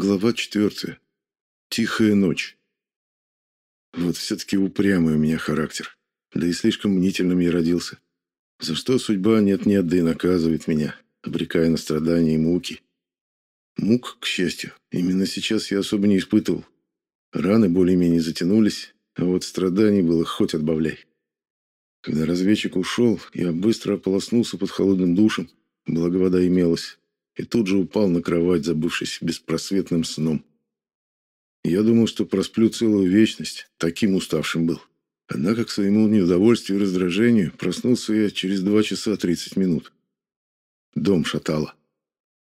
Глава четвертая. Тихая ночь. Вот все-таки упрямый у меня характер. Да и слишком мнительным я родился. За что судьба нет-нет, да и наказывает меня, обрекая на страдания и муки. Мук, к счастью, именно сейчас я особо не испытывал. Раны более-менее затянулись, а вот страданий было хоть отбавляй. Когда разведчик ушел, я быстро ополоснулся под холодным душем, благо вода имелась, и тут же упал на кровать, забывшись беспросветным сном. Я думал, что просплю целую вечность, таким уставшим был. Однако, к своему неудовольствию и раздражению, проснулся я через два часа тридцать минут. Дом шатало.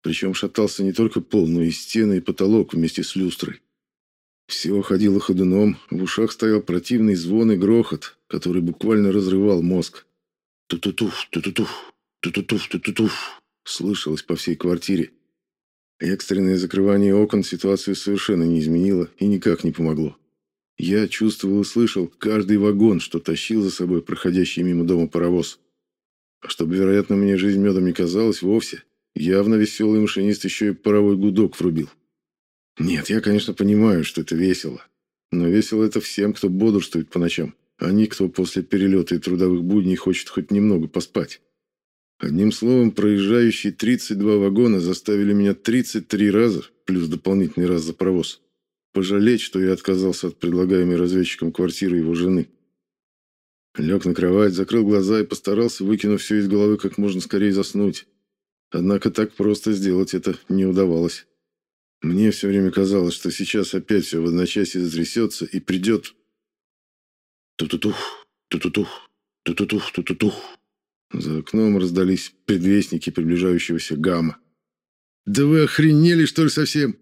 Причем шатался не только пол, но и стены и потолок вместе с люстрой. Все ходило ходуном, в ушах стоял противный звон и грохот, который буквально разрывал мозг. Ту-ту-туф, ту-ту-туф, ту-ту-туф, ту-ту-туф слышалось по всей квартире. Экстренное закрывание окон ситуацию совершенно не изменило и никак не помогло. Я чувствовал и слышал каждый вагон, что тащил за собой проходящий мимо дома паровоз. А чтобы, вероятно, мне жизнь медом не казалась вовсе, явно веселый машинист еще и паровой гудок врубил. Нет, я, конечно, понимаю, что это весело. Но весело это всем, кто бодрствует по ночам, а не кто после перелета и трудовых будней хочет хоть немного поспать. Одним словом, проезжающие 32 вагона заставили меня 33 раза, плюс дополнительный раз за провоз, пожалеть, что я отказался от предлагаемой разведчиком квартиры его жены. Лег на кровать, закрыл глаза и постарался, выкинув все из головы, как можно скорее заснуть. Однако так просто сделать это не удавалось. Мне все время казалось, что сейчас опять все в одночасье затрясется и придет... Ту-ту-тух, ту-ту-тух, ту-ту-тух, ту-ту-тух. За окном раздались предвестники приближающегося гамма. «Да вы охренели, что ли, совсем?»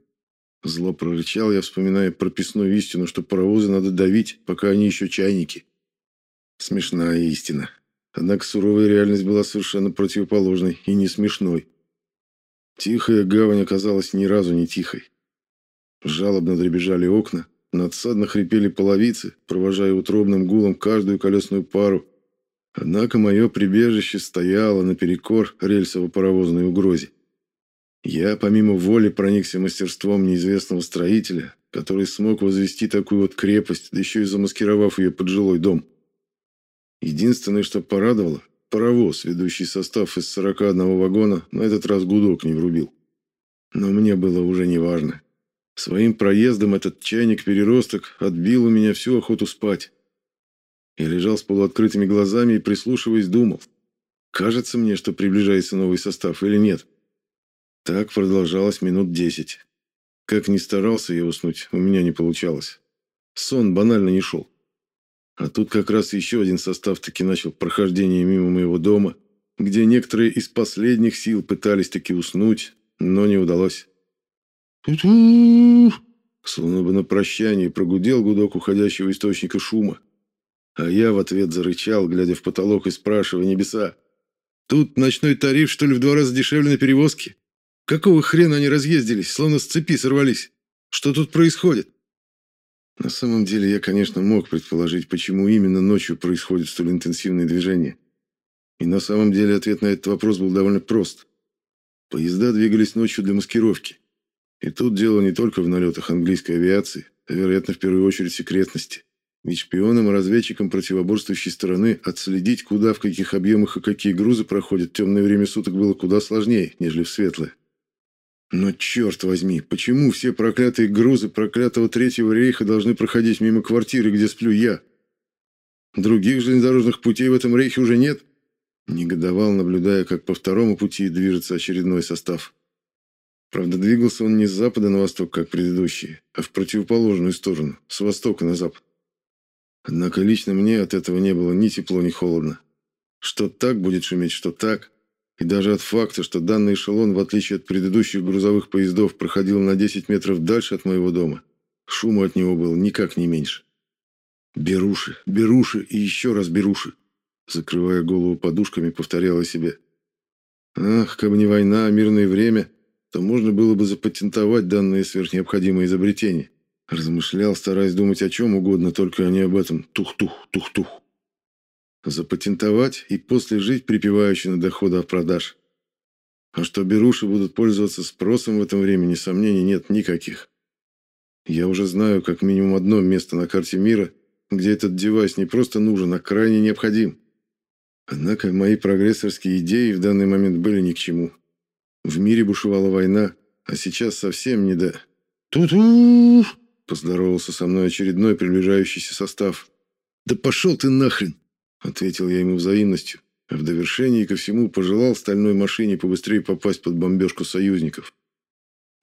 Зло прорычал я, вспоминая прописную истину, что паровозы надо давить, пока они еще чайники. Смешная истина. Однако суровая реальность была совершенно противоположной и не смешной. Тихая гавань оказалась ни разу не тихой. Жалобно дребезжали окна, надсадно хрипели половицы, провожая утробным гулом каждую колесную пару, Однако мое прибежище стояло наперекор рельсово-паровозной угрозе. Я, помимо воли, проникся мастерством неизвестного строителя, который смог возвести такую вот крепость, да еще и замаскировав ее под жилой дом. Единственное, что порадовало, паровоз, ведущий состав из 41 вагона, на этот раз гудок не врубил. Но мне было уже не важно. Своим проездом этот чайник-переросток отбил у меня всю охоту спать. Я лежал с полуоткрытыми глазами и, прислушиваясь, думал. Кажется мне, что приближается новый состав или нет. Так продолжалось минут десять. Как ни старался я уснуть, у меня не получалось. Сон банально не шел. А тут как раз еще один состав таки начал прохождение мимо моего дома, где некоторые из последних сил пытались таки уснуть, но не удалось. Словно бы на прощание прогудел гудок уходящего источника шума. А я в ответ зарычал, глядя в потолок и спрашивая небеса. «Тут ночной тариф, что ли, в два раза дешевле на перевозке? Какого хрена они разъездились, словно с цепи сорвались? Что тут происходит?» На самом деле я, конечно, мог предположить, почему именно ночью происходит столь интенсивное движение. И на самом деле ответ на этот вопрос был довольно прост. Поезда двигались ночью для маскировки. И тут дело не только в налетах английской авиации, а, вероятно, в первую очередь секретности. Ведь шпионам и разведчикам противоборствующей стороны отследить, куда, в каких объемах и какие грузы проходят в темное время суток было куда сложнее, нежели в светлое. Но черт возьми, почему все проклятые грузы проклятого Третьего рейха должны проходить мимо квартиры, где сплю я? Других железнодорожных путей в этом рейхе уже нет? Негодовал, наблюдая, как по второму пути движется очередной состав. Правда, двигался он не с запада на восток, как предыдущие, а в противоположную сторону, с востока на запад. Однако лично мне от этого не было ни тепло, ни холодно. Что так будет шуметь, что так. И даже от факта, что данный эшелон, в отличие от предыдущих грузовых поездов, проходил на 10 метров дальше от моего дома, шума от него было никак не меньше. «Беруши, беруши и еще раз беруши!» Закрывая голову подушками, повторяла себе. «Ах, как бы не война, а мирное время, то можно было бы запатентовать данное сверхнеобходимое изобретение. Размышлял, стараясь думать о чем угодно, только не об этом. Тух-тух, тух-тух. Запатентовать и после жить припеваючи на доходы от продаж. А что беруши будут пользоваться спросом в этом времени, сомнений нет никаких. Я уже знаю как минимум одно место на карте мира, где этот девайс не просто нужен, а крайне необходим. Однако мои прогрессорские идеи в данный момент были ни к чему. В мире бушевала война, а сейчас совсем не до... «Ту-ту!» — поздоровался со мной очередной приближающийся состав. «Да пошел ты нахрен!» — ответил я ему взаимностью, а в довершении ко всему пожелал стальной машине побыстрее попасть под бомбежку союзников.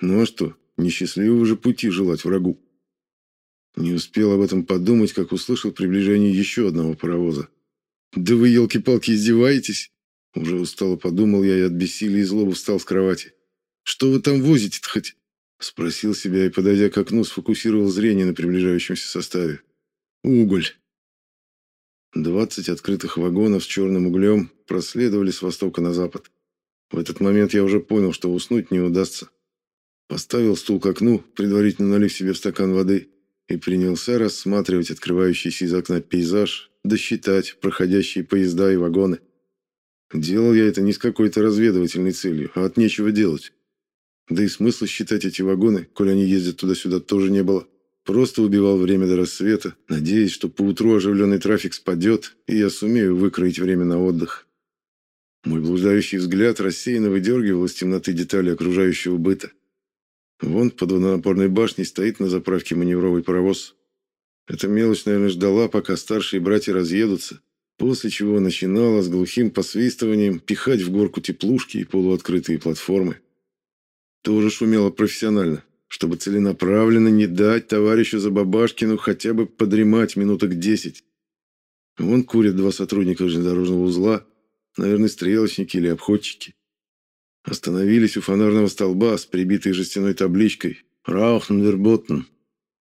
Ну а что, несчастливого же пути желать врагу. Не успел об этом подумать, как услышал приближение еще одного паровоза. «Да вы, елки-палки, издеваетесь?» Уже устало подумал я и от бессилия и злобы встал с кровати. «Что вы там возите-то хоть?» Спросил себя и, подойдя к окну, сфокусировал зрение на приближающемся составе. «Уголь». Двадцать открытых вагонов с черным углем проследовали с востока на запад. В этот момент я уже понял, что уснуть не удастся. Поставил стул к окну, предварительно налив себе в стакан воды, и принялся рассматривать открывающийся из окна пейзаж, досчитать проходящие поезда и вагоны. Делал я это не с какой-то разведывательной целью, а от нечего делать. Да и смысла считать эти вагоны, коль они ездят туда-сюда, тоже не было. Просто убивал время до рассвета, надеясь, что поутру оживленный трафик спадет, и я сумею выкроить время на отдых. Мой блуждающий взгляд рассеянно выдергивал из темноты детали окружающего быта. Вон под водонапорной башней стоит на заправке маневровый паровоз. Эта мелочь, наверное, ждала, пока старшие братья разъедутся, после чего начинала с глухим посвистыванием пихать в горку теплушки и полуоткрытые платформы. Тоже шумела профессионально, чтобы целенаправленно не дать товарищу Забабашкину хотя бы подремать минуток десять. Вон курят два сотрудника железнодорожного узла, наверное, стрелочники или обходчики. Остановились у фонарного столба с прибитой жестяной табличкой «Раухнверботен».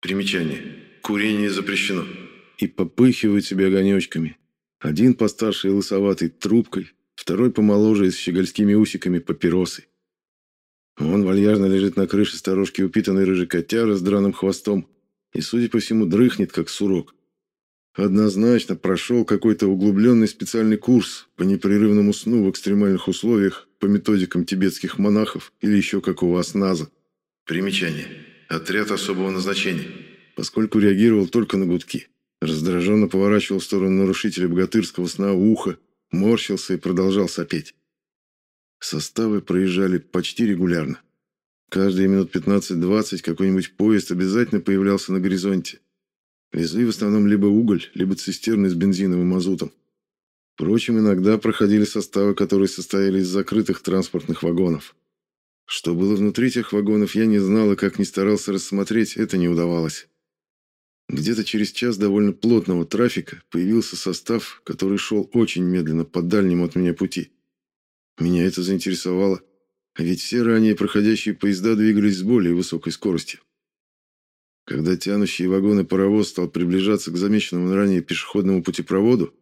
Примечание. Курение запрещено. И попыхивают себе огонечками. Один постарше и лысоватый трубкой, второй помоложе с щегольскими усиками папиросы. Он вальяжно лежит на крыше сторожки упитанный рыжий котяра с драным хвостом и, судя по всему, дрыхнет, как сурок. Однозначно прошел какой-то углубленный специальный курс по непрерывному сну в экстремальных условиях по методикам тибетских монахов или еще какого осназа. Примечание. Отряд особого назначения. Поскольку реагировал только на гудки. Раздраженно поворачивал в сторону нарушителя богатырского сна ухо, морщился и продолжал сопеть. Составы проезжали почти регулярно. Каждые минут 15-20 какой-нибудь поезд обязательно появлялся на горизонте. Везли в основном либо уголь, либо цистерны с бензиновым мазутом. Впрочем, иногда проходили составы, которые состояли из закрытых транспортных вагонов. Что было внутри тех вагонов, я не знал и как ни старался рассмотреть, это не удавалось. Где-то через час довольно плотного трафика появился состав, который шел очень медленно по дальнему от меня пути. Меня это заинтересовало, ведь все ранее проходящие поезда двигались с более высокой скоростью. Когда тянущий вагоны паровоз стал приближаться к замеченному ранее пешеходному путепроводу,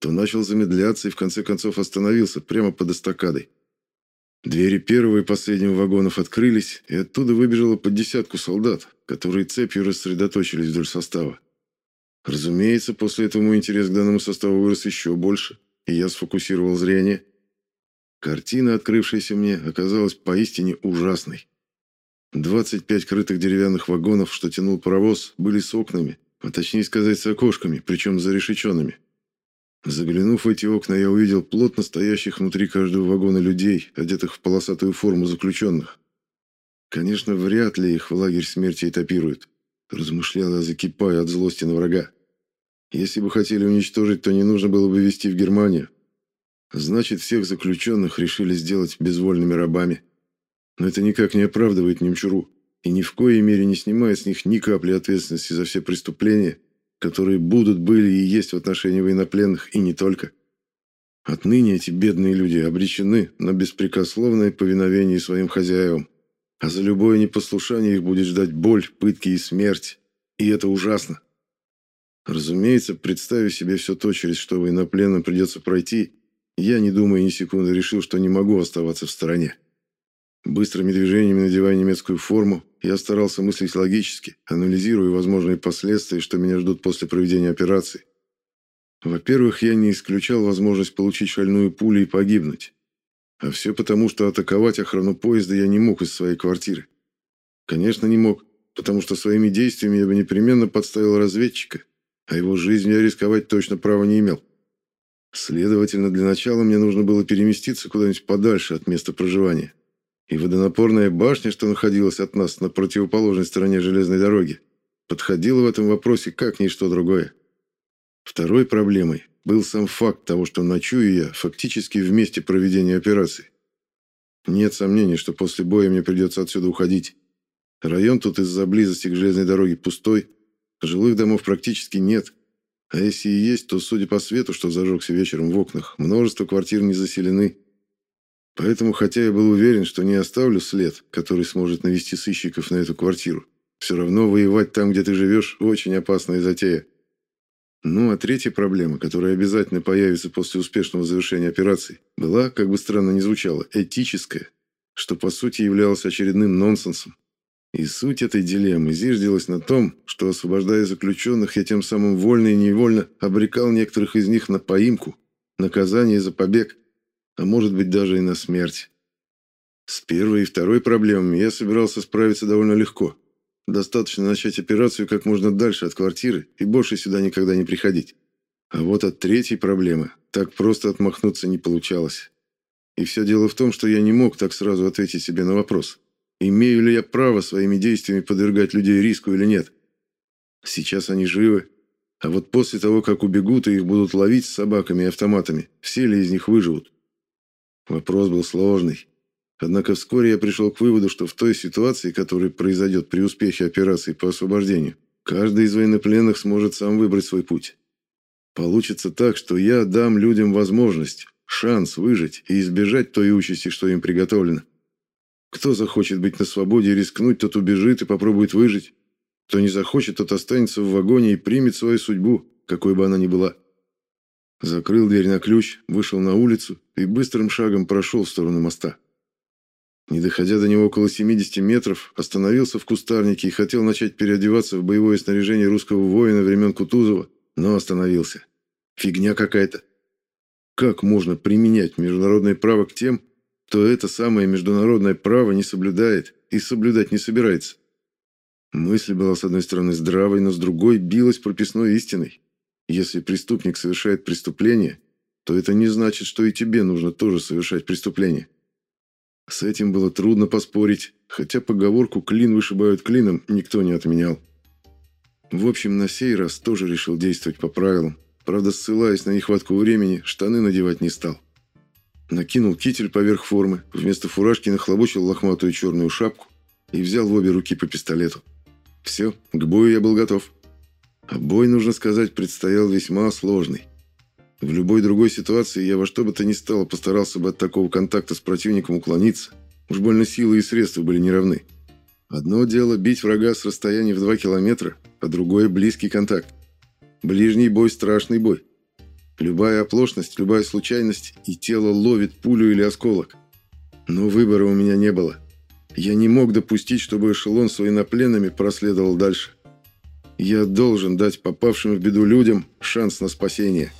то начал замедляться и в конце концов остановился прямо под эстакадой. Двери первого и последнего вагонов открылись, и оттуда выбежало под десятку солдат, которые цепью рассредоточились вдоль состава. Разумеется, после этого мой интерес к данному составу вырос еще больше, и я сфокусировал зрение – Картина, открывшаяся мне, оказалась поистине ужасной. 25 крытых деревянных вагонов, что тянул паровоз, были с окнами, а точнее сказать, с окошками, причем зарешеченными. Заглянув в эти окна, я увидел плотно стоящих внутри каждого вагона людей, одетых в полосатую форму заключенных. Конечно, вряд ли их в лагерь смерти этапируют, размышлял я, закипая от злости на врага. Если бы хотели уничтожить, то не нужно было бы везти в Германию, Значит, всех заключенных решили сделать безвольными рабами. Но это никак не оправдывает немчуру и ни в коей мере не снимает с них ни капли ответственности за все преступления, которые будут, были и есть в отношении военнопленных, и не только. Отныне эти бедные люди обречены на беспрекословное повиновение своим хозяевам, а за любое непослушание их будет ждать боль, пытки и смерть, и это ужасно. Разумеется, представив себе все то, через что военнопленным придется пройти, я, не думая ни секунды, решил, что не могу оставаться в стороне. Быстрыми движениями надевая немецкую форму, я старался мыслить логически, анализируя возможные последствия, что меня ждут после проведения операции. Во-первых, я не исключал возможность получить шальную пулю и погибнуть. А все потому, что атаковать охрану поезда я не мог из своей квартиры. Конечно, не мог, потому что своими действиями я бы непременно подставил разведчика, а его жизнью я рисковать точно права не имел. Следовательно, для начала мне нужно было переместиться куда-нибудь подальше от места проживания. И водонапорная башня, что находилась от нас на противоположной стороне железной дороги, подходила в этом вопросе как ничто другое. Второй проблемой был сам факт того, что ночую я фактически в месте проведения операции. Нет сомнений, что после боя мне придется отсюда уходить. Район тут из-за близости к железной дороге пустой, жилых домов практически нет. А если и есть, то, судя по свету, что зажегся вечером в окнах, множество квартир не заселены. Поэтому, хотя я был уверен, что не оставлю след, который сможет навести сыщиков на эту квартиру, все равно воевать там, где ты живешь, очень опасная затея. Ну, а третья проблема, которая обязательно появится после успешного завершения операции, была, как бы странно ни звучало, этическая, что по сути являлось очередным нонсенсом. И суть этой дилеммы зиждилась на том, что, освобождая заключенных, я тем самым вольно и невольно обрекал некоторых из них на поимку, наказание за побег, а может быть даже и на смерть. С первой и второй проблемами я собирался справиться довольно легко. Достаточно начать операцию как можно дальше от квартиры и больше сюда никогда не приходить. А вот от третьей проблемы так просто отмахнуться не получалось. И все дело в том, что я не мог так сразу ответить себе на вопрос, имею ли я право своими действиями подвергать людей риску или нет. Сейчас они живы, а вот после того, как убегут и их будут ловить с собаками и автоматами, все ли из них выживут? Вопрос был сложный. Однако вскоре я пришел к выводу, что в той ситуации, которая произойдет при успехе операции по освобождению, каждый из военнопленных сможет сам выбрать свой путь. Получится так, что я дам людям возможность, шанс выжить и избежать той участи, что им приготовлено. Кто захочет быть на свободе и рискнуть, тот убежит и попробует выжить. Кто не захочет, тот останется в вагоне и примет свою судьбу, какой бы она ни была. Закрыл дверь на ключ, вышел на улицу и быстрым шагом прошел в сторону моста. Не доходя до него около 70 метров, остановился в кустарнике и хотел начать переодеваться в боевое снаряжение русского воина времен Кутузова, но остановился. Фигня какая-то. Как можно применять международное право к тем, кто это самое международное право не соблюдает и соблюдать не собирается? Мысль была, с одной стороны, здравой, но с другой билась прописной истиной. Если преступник совершает преступление, то это не значит, что и тебе нужно тоже совершать преступление. С этим было трудно поспорить, хотя поговорку «клин вышибают клином» никто не отменял. В общем, на сей раз тоже решил действовать по правилам. Правда, ссылаясь на нехватку времени, штаны надевать не стал. Накинул китель поверх формы, вместо фуражки нахлобучил лохматую черную шапку и взял в обе руки по пистолету. Все, к бою я был готов. А бой, нужно сказать, предстоял весьма сложный. В любой другой ситуации я во что бы то ни стало постарался бы от такого контакта с противником уклониться. Уж больно силы и средства были неравны. Одно дело бить врага с расстояния в 2 километра, а другое – близкий контакт. Ближний бой – страшный бой. Любая оплошность, любая случайность, и тело ловит пулю или осколок. Но выбора у меня не было. Я не мог допустить, чтобы эшелон с военнопленными проследовал дальше. Я должен дать попавшим в беду людям шанс на спасение.